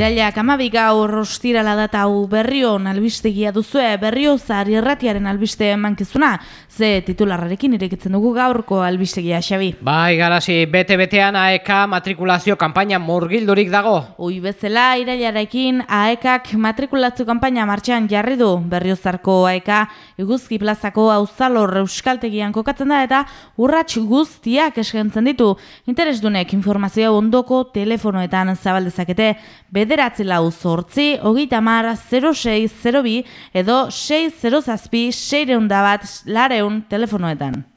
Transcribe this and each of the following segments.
Irailak amabi gaur ostirala data hau berrion albistegia duzue berrio zari erratiaren albiste mankizuna. Ze titularrarekin irekitzen dugu gaurko albistegia, Xabi. Bai, garasi, bete-betean AEK matrikulazio kanpaina murgildurik dago. Ui bezala, irailarekin AEKak matrikulazio kanpaina martxan jarri du berriozarko AEK eguzki plazako auzalor euskaltegian kokatzen da eta urrats guztiak eskentzen ditu. Interesdunek informazioa ondoko telefonoetan zabaldezakete bederatzi lau zortzi, hogeita mar, 0602 edo 6 zazpi, 6 bat, lareun telefonoetan.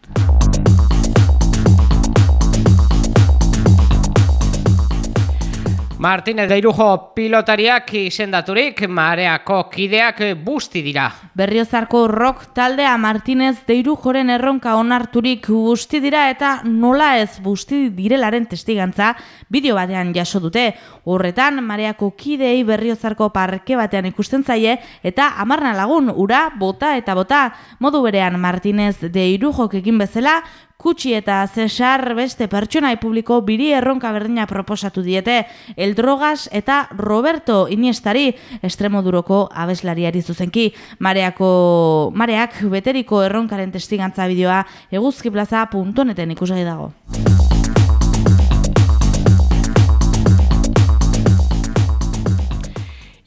Martinez Deirujo pilotariak izendaturik mareako kideak busti dira. Berriozarko rock taldea Martinez Deirujoren erronka onarturik busti dira eta nola ez busti direlaren testigantza bideo batean jaso dute. Horretan mareako kidei Berriozarko parke batean ikusten zaie eta amarna lagun ura bota eta bota modu berean Martinez Deirujok egin bezala Kutsi eta Cesar beste pertsonai publiko biri erronka berdina proposatu diete El Drogas eta Roberto Iniestari estremoduroko abeslariari zuzenki. Mareako, mareak beteriko erronkaren testigantza bideoa eguzkiplaza.neten ikusgai dago.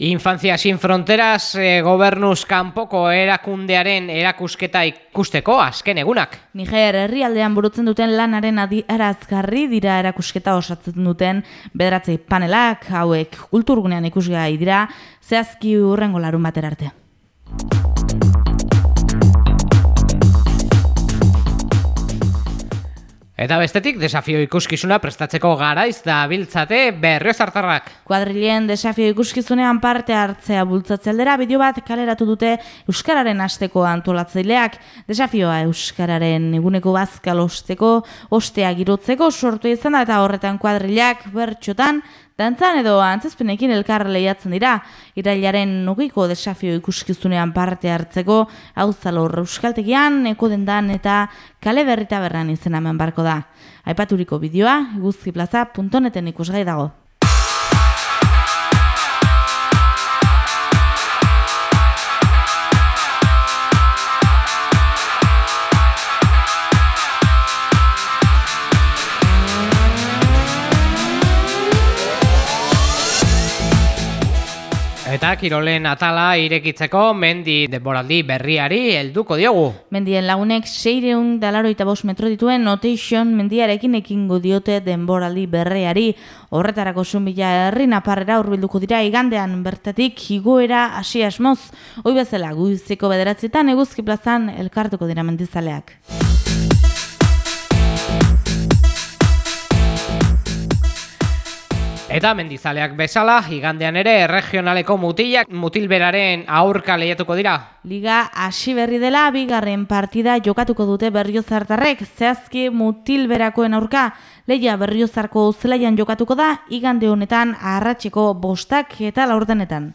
Infancia sin fronteras e, gobernuz kanpoko erakundearen erakusketa ikusteko azken egunak. Niger herrialdean burutzen duten lanaren arazgarri dira erakusketa osatzen duten bederatzi panelak, hauek kulturgunean ikusgai dira, zehazki urrengo larun bater arte. Eta bestetik, desafio ikuskizuna prestatzeko garaiz da biltzate berriozartarrak. Kuadrilen desafio ikuskizunean parte hartzea bultzatze bideo bat kaleratu dute Euskararen asteko antolatzaileak. Desafioa Euskararen eguneko bazkal osteko, ostea girotzeko sortu izan da eta horretan kuadrilak bertxotan Dantzan edo antzazpenekin elkar lehiatzen dira, irailaren nogiko desafio ikuskizunean parte hartzeko, hau zalor euskaltegian, eko dendan eta kale berrita berran izena barko da. Aipaturiko bideoa, guzkiplaza.neten ikusgai dago. Eta kirolen atala irekitzeko mendi denboraldi berriari helduko diogu. Mendien lagunek seireun dalaro eta bos metro dituen notation mendiarekin ekingo diote denboraldi berriari. Horretarako zunbila herri naparrera urbilduko dira igandean bertatik higoera hasi asmoz. Hoi bezala guiziko bederatzetan eguzki plazan elkartuko dira mendizaleak. Eta mendizaleak bezala, igandean ere regionaleko mutilak mutilberaren aurka lehiatuko dira. Liga hasi berri dela, bigarren partida jokatuko dute berriozartarrek, zehazki mutilberakoen aurka, lehia berriozarko zelaian jokatuko da, igande honetan arratxeko bostak eta laurdenetan.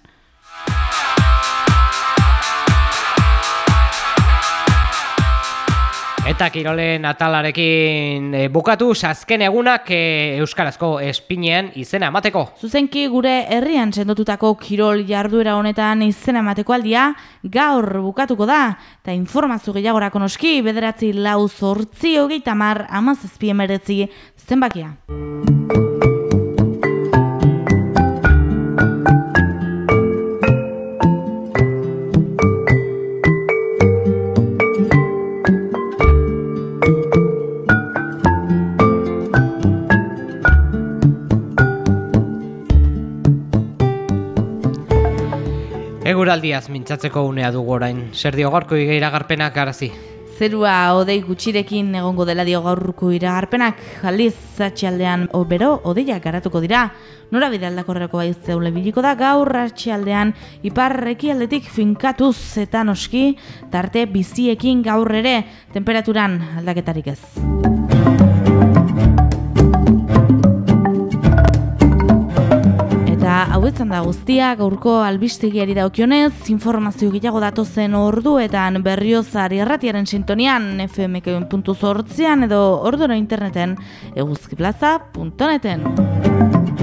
Eta kirolen atalarekin e, bukatu azken egunak e, Euskarazko espinean izena emateko. Zuzenki gure herrian sendotutako kirol jarduera honetan izena emateko aldia gaur bukatuko da. Eta informazio gehiagorako noski bederatzi lau zortzi hogeita mar amazazpien meretzi zenbakia. Eguraldiaz mintzatzeko unea dugu orain. Zer dio gaurko iragarpenak garazi? Zerua odei gutxirekin egongo dela dio gaurko iragarpenak. Aliz atxaldean obero odeiak garatuko dira. Nora bide aldakorreko bai zeule biliko da gaur atxaldean iparreki aldetik finkatuz eta noski tarte biziekin gaur ere temperaturan aldaketarik ez. Hau da guztia, gaurko albistegiari daukionez, informazio gitago datozen orduetan berriozari erratiaren sintonian fmk.zortzean edo orduro interneten eguzkiplaza.neten.